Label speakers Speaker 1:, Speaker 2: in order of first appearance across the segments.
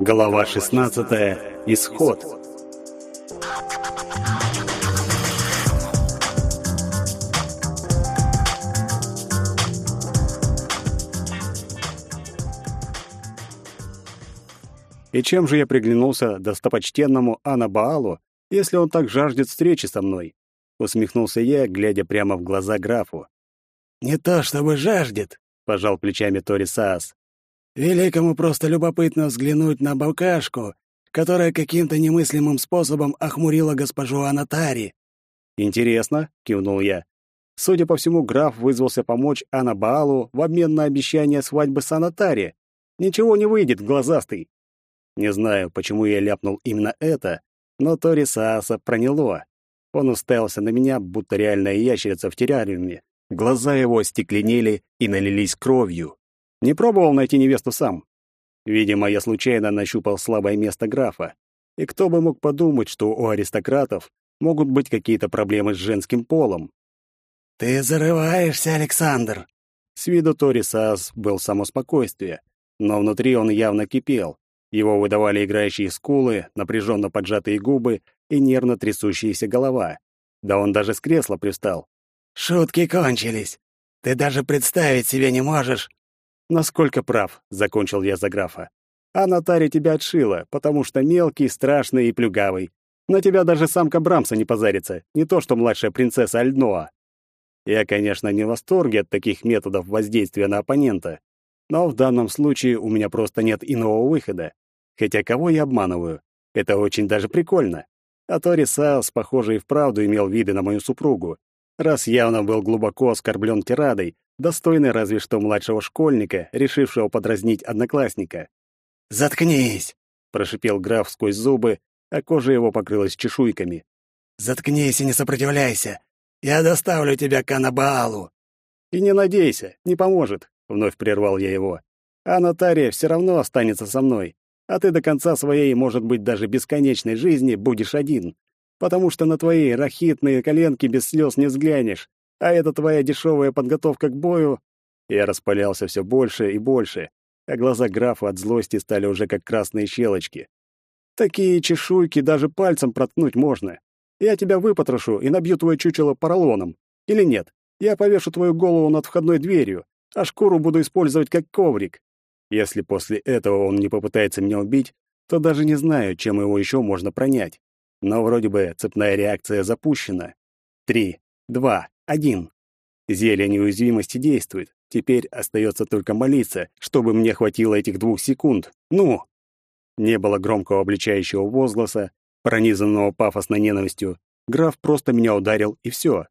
Speaker 1: Глава 16. Исход. И чем же я приглянулся достопочтенному Анабаалу, если он так жаждет встречи со мной? Усмехнулся я, глядя прямо в глаза графу.
Speaker 2: «Не то чтобы жаждет», — пожал плечами Тори Саас. «Великому просто любопытно взглянуть на букашку, которая каким-то немыслимым способом охмурила госпожу Анатари».
Speaker 1: «Интересно», — кивнул я. Судя по всему, граф вызвался помочь Анабаалу в обмен на обещание свадьбы с Анатари. Ничего не выйдет, глазастый. Не знаю, почему я ляпнул именно это, но Тори Сааса проняло. Он уставился на меня, будто реальная ящерица в террариуме. Глаза его остекленели и налились кровью. Не пробовал найти невесту сам. Видимо, я случайно нащупал слабое место графа. И кто бы мог подумать, что у аристократов могут быть какие-то проблемы с женским полом.
Speaker 2: «Ты зарываешься, Александр!»
Speaker 1: С виду Тори Саас был само спокойствие, но внутри он явно кипел. Его выдавали играющие скулы, напряженно поджатые губы и нервно трясущаяся голова. Да он даже с кресла пристал.
Speaker 2: «Шутки кончились. Ты даже представить себе не можешь».
Speaker 1: «Насколько прав», — закончил я за графа. «А Наталья тебя отшила, потому что мелкий, страшный и плюгавый. На тебя даже самка Брамса не позарится, не то что младшая принцесса Альдноа». Я, конечно, не в восторге от таких методов воздействия на оппонента, но в данном случае у меня просто нет иного выхода. Хотя кого я обманываю? Это очень даже прикольно. А Тори Саус, похоже, и вправду имел виды на мою супругу, раз явно был глубоко оскорблен тирадой, достойной разве что младшего школьника, решившего подразнить одноклассника.
Speaker 2: «Заткнись!»
Speaker 1: — прошипел граф сквозь зубы, а кожа его покрылась чешуйками.
Speaker 2: «Заткнись и не сопротивляйся! Я доставлю тебя к Анабаалу!»
Speaker 1: «И не надейся, не поможет!» — вновь прервал я его. «А нотария все равно останется со мной а ты до конца своей, может быть, даже бесконечной жизни будешь один, потому что на твои рахитные коленки без слез не взглянешь, а это твоя дешевая подготовка к бою...» Я распалялся все больше и больше, а глаза графа от злости стали уже как красные щелочки. «Такие чешуйки даже пальцем проткнуть можно. Я тебя выпотрошу и набью твое чучело поролоном. Или нет, я повешу твою голову над входной дверью, а шкуру буду использовать как коврик. Если после этого он не попытается меня убить, то даже не знаю, чем его еще можно пронять. Но вроде бы цепная реакция запущена. Три, два, один. Зелье неуязвимости действует. Теперь остается только молиться, чтобы мне хватило этих двух секунд. Ну! Не было громкого обличающего возгласа, пронизанного пафосной ненавистью. Граф просто меня ударил, и все.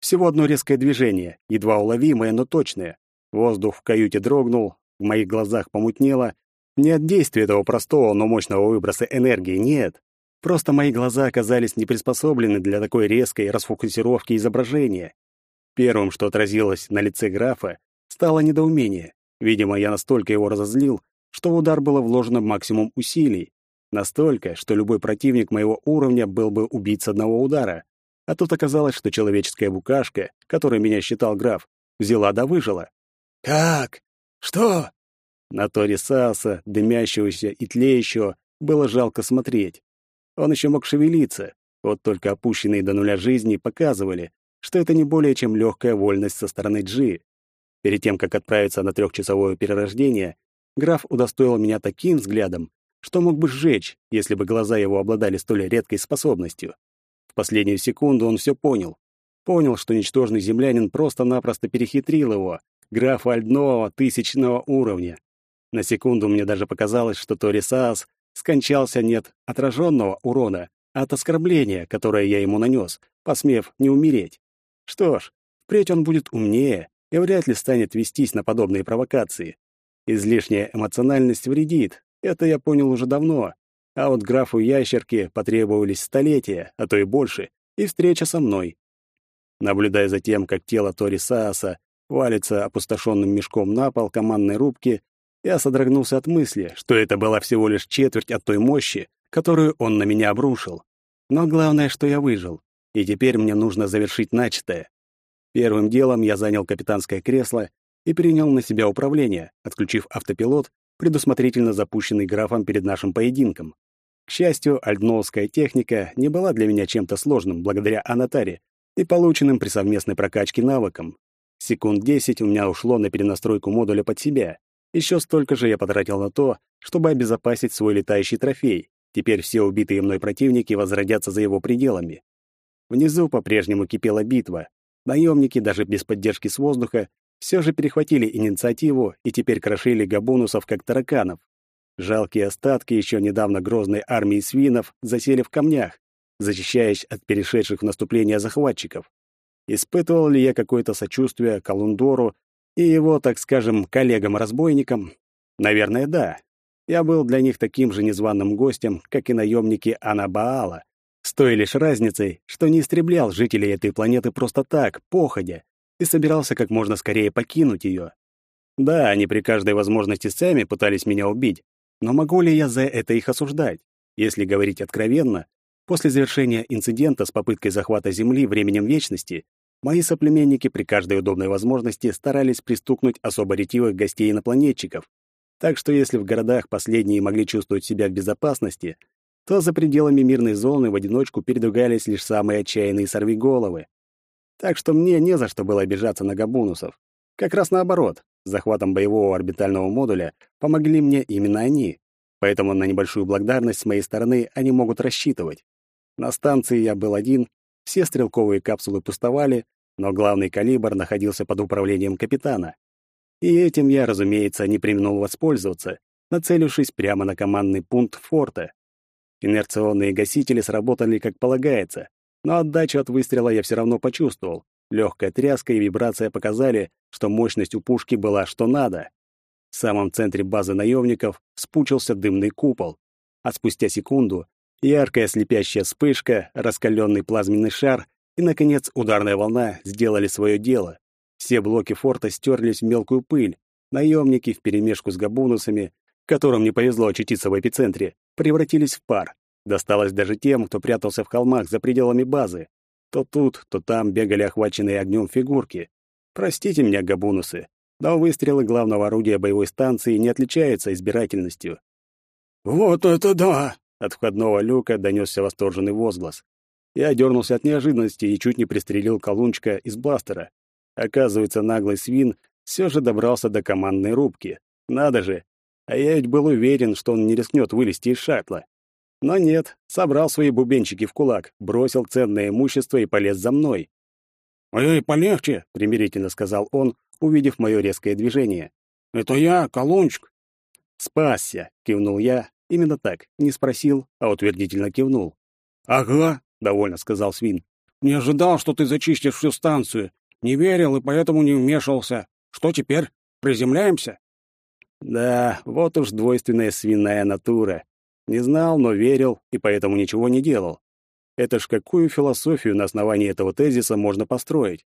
Speaker 1: Всего одно резкое движение, едва уловимое, но точное. Воздух в каюте дрогнул, в моих глазах помутнело. Не от действия этого простого, но мощного выброса энергии, нет. Просто мои глаза оказались не приспособлены для такой резкой расфокусировки изображения. Первым, что отразилось на лице графа, стало недоумение. Видимо, я настолько его разозлил, что в удар было вложено максимум усилий. Настолько, что любой противник моего уровня был бы убит с одного удара. А тут оказалось, что человеческая букашка, которой меня считал граф, взяла да выжила.
Speaker 2: «Как? «Что?»
Speaker 1: На Тори Сааса, дымящегося и тлеющего, было жалко смотреть. Он еще мог шевелиться, вот только опущенные до нуля жизни показывали, что это не более чем легкая вольность со стороны Джи. Перед тем, как отправиться на трехчасовое перерождение, граф удостоил меня таким взглядом, что мог бы сжечь, если бы глаза его обладали столь редкой способностью. В последнюю секунду он все понял. Понял, что ничтожный землянин просто-напросто перехитрил его, графа Альдного тысячного уровня. На секунду мне даже показалось, что Тори Саас скончался не от отраженного урона, а от оскорбления, которое я ему нанес, посмев не умереть. Что ж, впредь он будет умнее и вряд ли станет вестись на подобные провокации. Излишняя эмоциональность вредит, это я понял уже давно. А вот графу ящерки потребовались столетия, а то и больше, и встреча со мной. Наблюдая за тем, как тело Тори Сааса валится опустошенным мешком на пол командной рубки, я содрогнулся от мысли, что это была всего лишь четверть от той мощи, которую он на меня обрушил. Но главное, что я выжил, и теперь мне нужно завершить начатое. Первым делом я занял капитанское кресло и принял на себя управление, отключив автопилот предусмотрительно запущенный графом перед нашим поединком. К счастью, альдноуская техника не была для меня чем-то сложным благодаря Анатаре и полученным при совместной прокачке навыкам. Секунд десять у меня ушло на перенастройку модуля под себя. Еще столько же я потратил на то, чтобы обезопасить свой летающий трофей. Теперь все убитые мной противники возродятся за его пределами. Внизу по-прежнему кипела битва. Наемники, даже без поддержки с воздуха, все же перехватили инициативу и теперь крошили габунусов, как тараканов. Жалкие остатки еще недавно грозной армии свинов засели в камнях, защищаясь от перешедших в наступление захватчиков. Испытывал ли я какое-то сочувствие Колундору и его, так скажем, коллегам-разбойникам? Наверное, да. Я был для них таким же незваным гостем, как и наемники Анабаала, с той лишь разницей, что не истреблял жителей этой планеты просто так, походя, и собирался как можно скорее покинуть ее. Да, они при каждой возможности сами пытались меня убить, но могу ли я за это их осуждать? Если говорить откровенно, после завершения инцидента с попыткой захвата Земли временем вечности, мои соплеменники при каждой удобной возможности старались пристукнуть особо ретивых гостей-инопланетчиков. Так что если в городах последние могли чувствовать себя в безопасности, то за пределами мирной зоны в одиночку передвигались лишь самые отчаянные сорвиголовы. Так что мне не за что было обижаться на габунусов. Как раз наоборот, захватом боевого орбитального модуля помогли мне именно они, поэтому на небольшую благодарность с моей стороны они могут рассчитывать. На станции я был один, все стрелковые капсулы пустовали, но главный калибр находился под управлением капитана. И этим я, разумеется, не применил воспользоваться, нацелившись прямо на командный пункт форта. Инерционные гасители сработали как полагается, но отдачу от выстрела я все равно почувствовал. Легкая тряска и вибрация показали, что мощность у пушки была что надо. В самом центре базы наемников спучился дымный купол, а спустя секунду яркая слепящая вспышка, раскаленный плазменный шар и, наконец, ударная волна сделали свое дело. Все блоки форта стерлись в мелкую пыль. Наемники вперемешку с габунусами, которым не повезло очутиться в эпицентре, превратились в пар. Досталось даже тем, кто прятался в холмах за пределами базы. То тут, то там бегали охваченные огнем фигурки. Простите меня, габунусы, но выстрелы главного орудия боевой станции не отличаются избирательностью.
Speaker 2: «Вот это да!»
Speaker 1: — от входного люка донесся восторженный возглас. Я дернулся от неожиданности и чуть не пристрелил колунчика из бластера. Оказывается, наглый свин все же добрался до командной рубки. Надо же, а я ведь был уверен, что он не рискнет вылезти из шаттла. Но нет, собрал свои бубенчики в кулак, бросил ценное имущество и полез за мной.
Speaker 2: «Эй, полегче», — примирительно сказал он, увидев мое резкое движение. «Это я, Колунчик».
Speaker 1: «Спасся», — кивнул я, именно так, не спросил, а утвердительно кивнул.
Speaker 2: «Ага», —
Speaker 1: довольно сказал свин.
Speaker 2: «Не ожидал, что ты зачистишь всю станцию. Не верил и поэтому не вмешивался. Что теперь? Приземляемся?»
Speaker 1: Да, вот уж двойственная свиная натура. Не знал, но верил, и поэтому ничего не делал. Это ж какую философию на основании этого тезиса можно построить?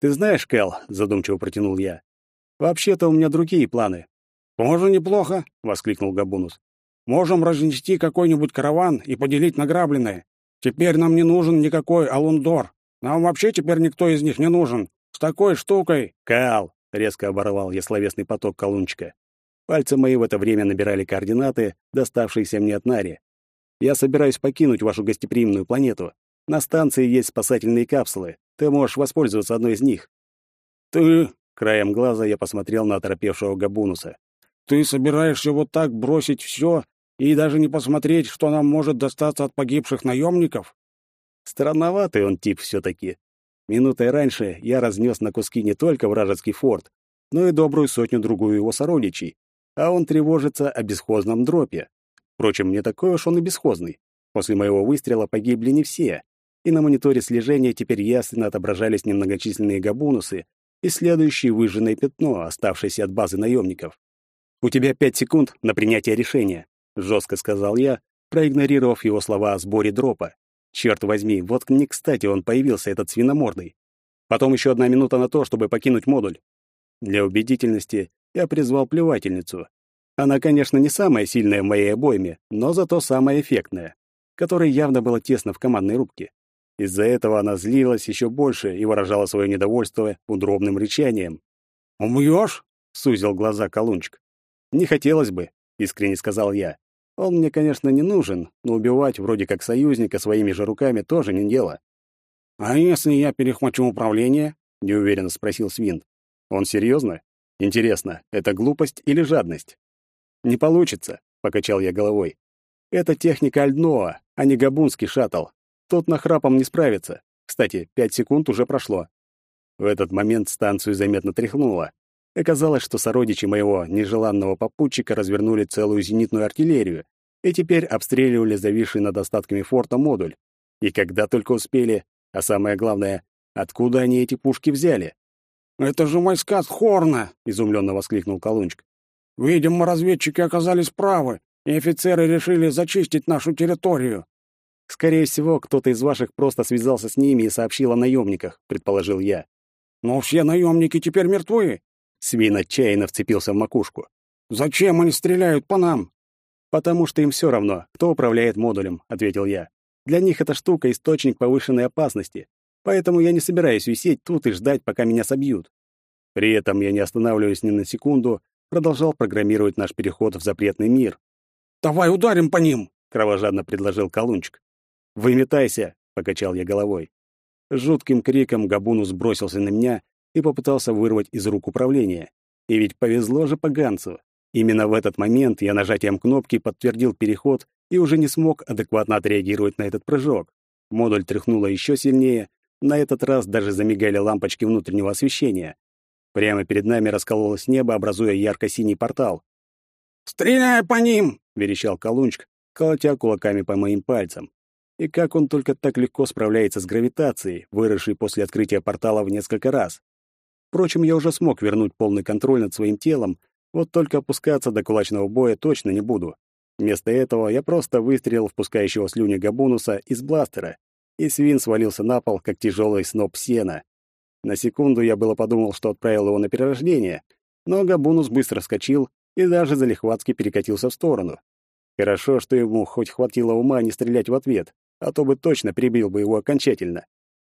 Speaker 1: Ты знаешь, Кэл, задумчиво протянул я. Вообще-то у меня другие планы.
Speaker 2: Тоже неплохо, воскликнул Габунус. Можем разнести какой-нибудь караван и поделить награбленное. Теперь нам не нужен никакой Алундор. Нам вообще теперь никто из них не нужен. С такой штукой,
Speaker 1: Кал, резко оборвал я словесный поток колунчика. Пальцы мои в это время набирали координаты, доставшиеся мне от Нари. Я собираюсь покинуть вашу гостеприимную планету. На станции есть спасательные капсулы. Ты можешь воспользоваться одной из них.
Speaker 2: Ты,
Speaker 1: краем глаза я посмотрел на оторопевшего Габунуса.
Speaker 2: Ты собираешься вот так бросить все и даже не посмотреть, что нам может достаться от погибших наемников?
Speaker 1: Странноватый он тип все таки Минутой раньше я разнес на куски не только вражеский форт, но и добрую сотню-другую его сородичей а он тревожится о бесхозном дропе. Впрочем, не такой уж он и бесхозный. После моего выстрела погибли не все, и на мониторе слежения теперь ясно отображались немногочисленные габунусы и следующее выжженное пятно, оставшееся от базы наемников. «У тебя пять секунд на принятие решения», — жестко сказал я, проигнорировав его слова о сборе дропа. Черт возьми, вот не кстати он появился, этот свиномордый. Потом еще одна минута на то, чтобы покинуть модуль. Для убедительности я призвал плевательницу. Она, конечно, не самая сильная в моей обойме, но зато самая эффектная, которой явно было тесно в командной рубке. Из-за этого она злилась еще больше и выражала свое недовольство удробным рычанием.
Speaker 2: «Умрёшь?»
Speaker 1: — сузил глаза Колунчик. «Не хотелось бы», — искренне сказал я. «Он мне, конечно, не нужен, но убивать вроде как союзника своими же руками тоже не дело».
Speaker 2: «А если я перехвачу управление?» — неуверенно спросил Свин.
Speaker 1: «Он серьезно? Интересно, это глупость или жадность?» «Не получится», — покачал я головой. «Это техника Альдноа, а не габунский шаттл. Тот нахрапом не справится. Кстати, пять секунд уже прошло». В этот момент станцию заметно тряхнуло. Оказалось, что сородичи моего нежеланного попутчика развернули целую зенитную артиллерию и теперь обстреливали зависший над остатками форта модуль. И когда только успели, а самое главное, откуда они эти пушки взяли?
Speaker 2: «Это же войска Хорна!» — изумленно воскликнул Колунчик. «Видимо, разведчики оказались правы, и офицеры решили зачистить нашу территорию».
Speaker 1: «Скорее всего, кто-то из ваших просто связался с ними и сообщил о наемниках», — предположил я.
Speaker 2: «Но все наемники теперь мертвы.
Speaker 1: Свин отчаянно вцепился в макушку.
Speaker 2: «Зачем они стреляют по нам?»
Speaker 1: «Потому что им все равно, кто управляет модулем», — ответил я. «Для них эта штука — источник повышенной опасности, поэтому я не собираюсь висеть тут и ждать, пока меня собьют». При этом я не останавливаюсь ни на секунду, продолжал программировать наш переход в запретный мир.
Speaker 2: «Давай ударим по ним!»
Speaker 1: — кровожадно предложил Колунчик. «Выметайся!» — покачал я головой. Жутким криком Габунус бросился на меня и попытался вырвать из рук управление. И ведь повезло же поганцу. Именно в этот момент я нажатием кнопки подтвердил переход и уже не смог адекватно отреагировать на этот прыжок. Модуль тряхнуло еще сильнее, на этот раз даже замигали лампочки внутреннего освещения. Прямо перед нами раскололось небо, образуя ярко-синий портал.
Speaker 2: «Стреляй по ним!»
Speaker 1: — верещал Колунчик, колотя кулаками по моим пальцам. И как он только так легко справляется с гравитацией, выросшей после открытия портала в несколько раз. Впрочем, я уже смог вернуть полный контроль над своим телом, вот только опускаться до кулачного боя точно не буду. Вместо этого я просто выстрелил в пускающего слюни Габунуса из бластера, и свин свалился на пол, как тяжелый сноп сена. На секунду я было подумал, что отправил его на перерождение, но Габунус быстро вскочил и даже залихватски перекатился в сторону. Хорошо, что ему хоть хватило ума не стрелять в ответ, а то бы точно прибил бы его окончательно.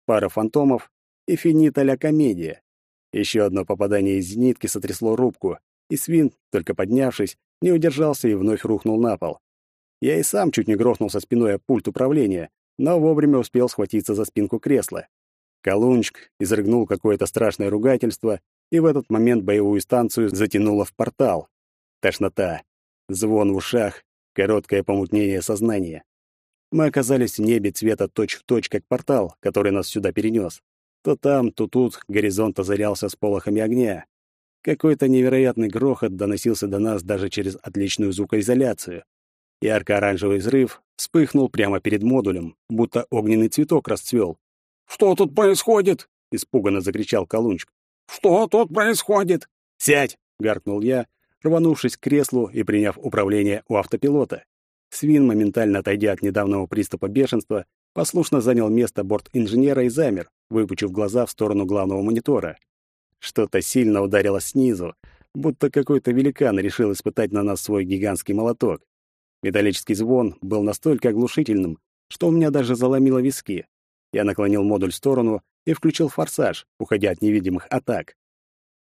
Speaker 1: Пара фантомов и финита ля комедия. Еще одно попадание из зенитки сотрясло рубку, и свин, только поднявшись, не удержался и вновь рухнул на пол. Я и сам чуть не грохнулся спиной о пульт управления, но вовремя успел схватиться за спинку кресла. Колунчик изрыгнул какое-то страшное ругательство, и в этот момент боевую станцию затянуло в портал. Тошнота, звон в ушах, короткое помутнение сознания. Мы оказались в небе цвета точь-в-точь, точь, как портал, который нас сюда перенес. То там, то тут горизонт озарялся сполохами огня. Какой-то невероятный грохот доносился до нас даже через отличную звукоизоляцию. Ярко-оранжевый взрыв вспыхнул прямо перед модулем, будто огненный цветок расцвел.
Speaker 2: «Что тут происходит?»
Speaker 1: — испуганно закричал Колунчик.
Speaker 2: «Что тут происходит?»
Speaker 1: «Сядь!» — гаркнул я, рванувшись к креслу и приняв управление у автопилота. Свин, моментально отойдя от недавнего приступа бешенства, послушно занял место борт-инженера и замер, выпучив глаза в сторону главного монитора. Что-то сильно ударило снизу, будто какой-то великан решил испытать на нас свой гигантский молоток. Металлический звон был настолько оглушительным, что у меня даже заломило виски. Я наклонил модуль в сторону и включил форсаж, уходя от невидимых атак.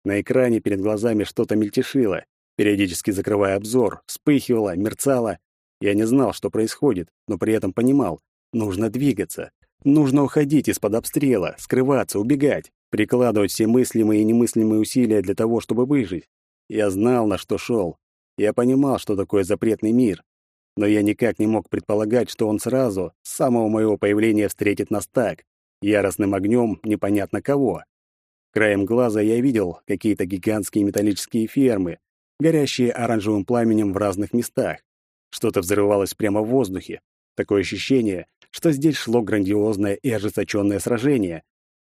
Speaker 1: На экране перед глазами что-то мельтешило, периодически закрывая обзор, вспыхивало, мерцало. Я не знал, что происходит, но при этом понимал, Нужно двигаться. Нужно уходить из-под обстрела, скрываться, убегать, прикладывать все мыслимые и немыслимые усилия для того, чтобы выжить. Я знал, на что шел. Я понимал, что такое запретный мир. Но я никак не мог предполагать, что он сразу, с самого моего появления, встретит нас так, яростным огнем непонятно кого. Краем глаза я видел какие-то гигантские металлические фермы, горящие оранжевым пламенем в разных местах. Что-то взрывалось прямо в воздухе. Такое ощущение, что здесь шло грандиозное и ожесточенное сражение,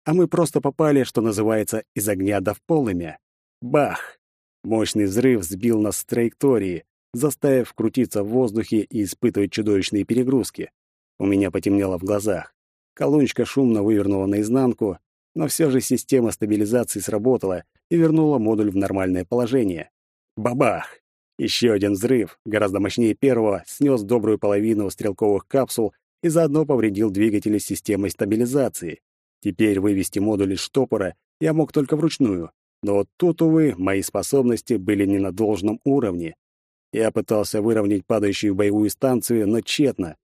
Speaker 1: а мы просто попали, что называется, из огня до в полымя. Бах! Мощный взрыв сбил нас с траектории, заставив крутиться в воздухе и испытывать чудовищные перегрузки. У меня потемнело в глазах. Колоночка шумно вывернула наизнанку, но все же система стабилизации сработала и вернула модуль в нормальное положение. Бабах! Еще один взрыв, гораздо мощнее первого, снес добрую половину стрелковых капсул и заодно повредил двигатели системы стабилизации. Теперь вывести модуль из штопора я мог только вручную, Но вот тут, увы, мои способности были не на должном уровне. Я пытался выровнять падающую боевую станцию, но тщетно.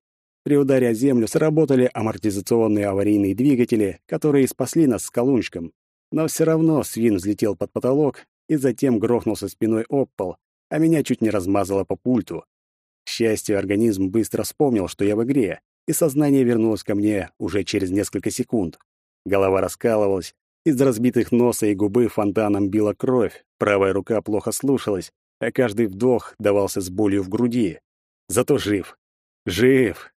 Speaker 1: При ударе о землю сработали амортизационные аварийные двигатели, которые спасли нас с колунчиком. Но все равно свин взлетел под потолок и затем грохнулся спиной об пол, а меня чуть не размазало по пульту. К счастью, организм быстро вспомнил, что я в игре, и сознание вернулось ко мне уже через несколько секунд. Голова раскалывалась, из разбитых носа и губы фонтаном била кровь, правая рука плохо слушалась, а каждый вдох давался с болью в груди. Зато жив. Жив!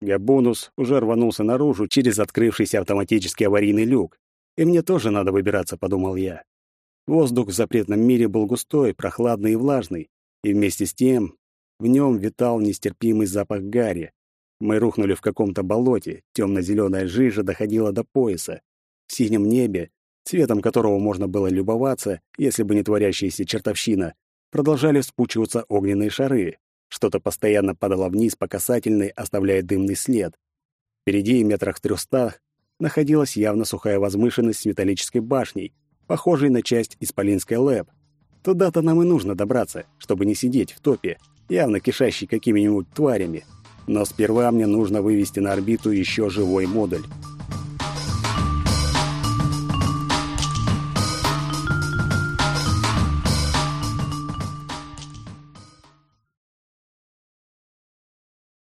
Speaker 1: Габонус уже рванулся наружу через открывшийся автоматический аварийный люк. И мне тоже надо выбираться, подумал я. Воздух в запретном мире был густой, прохладный и влажный, и вместе с тем в нем витал нестерпимый запах гари. Мы рухнули в каком-то болоте, темно-зеленая жижа доходила до пояса. В синем небе, цветом которого можно было любоваться, если бы не творящаяся чертовщина, продолжали вспучиваться огненные шары. Что-то постоянно падало вниз по касательной, оставляя дымный след. Впереди, метрах в трехстах, находилась явно сухая возвышенность с металлической башней, похожей на часть Исполинской ЛЭП. Туда-то нам и нужно добраться, чтобы не сидеть в топе, явно кишащей какими-нибудь тварями. Но сперва мне нужно вывести на орбиту еще живой модуль.